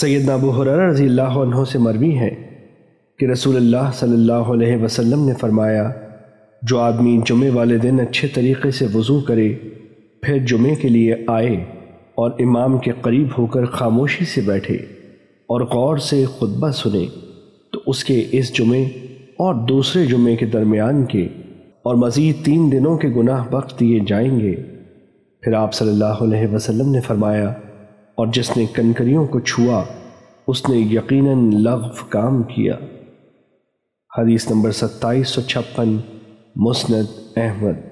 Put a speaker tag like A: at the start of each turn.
A: سیدنا ابو حرار رضی اللہ عنہ سے مروی ہے کہ رسول اللہ صلی اللہ علیہ وسلم نے فرمایا، جو آدمی جمعے والے دن اچھے طریقے سے وضو کرے، پھر جمعے کے لیے آئے اور امام کے قریب ہو کر خاموشی سے بیٹھے اور غور سے خطبہ سنے، تو اس کے اس جمعے اور دوسرے جمعے کے درمیان کے اور مزید تین دنوں کے گناہ بخت دیے جائیں گے۔ پھر آپ صلی اللہ علیہ وسلم نے فرمایا اور جس نے کنکریوں کو چھوا، اس نے یقیناً لغو کام کیا۔ حدیث نمبر ستائیس سو چھپن، مسند احمد۔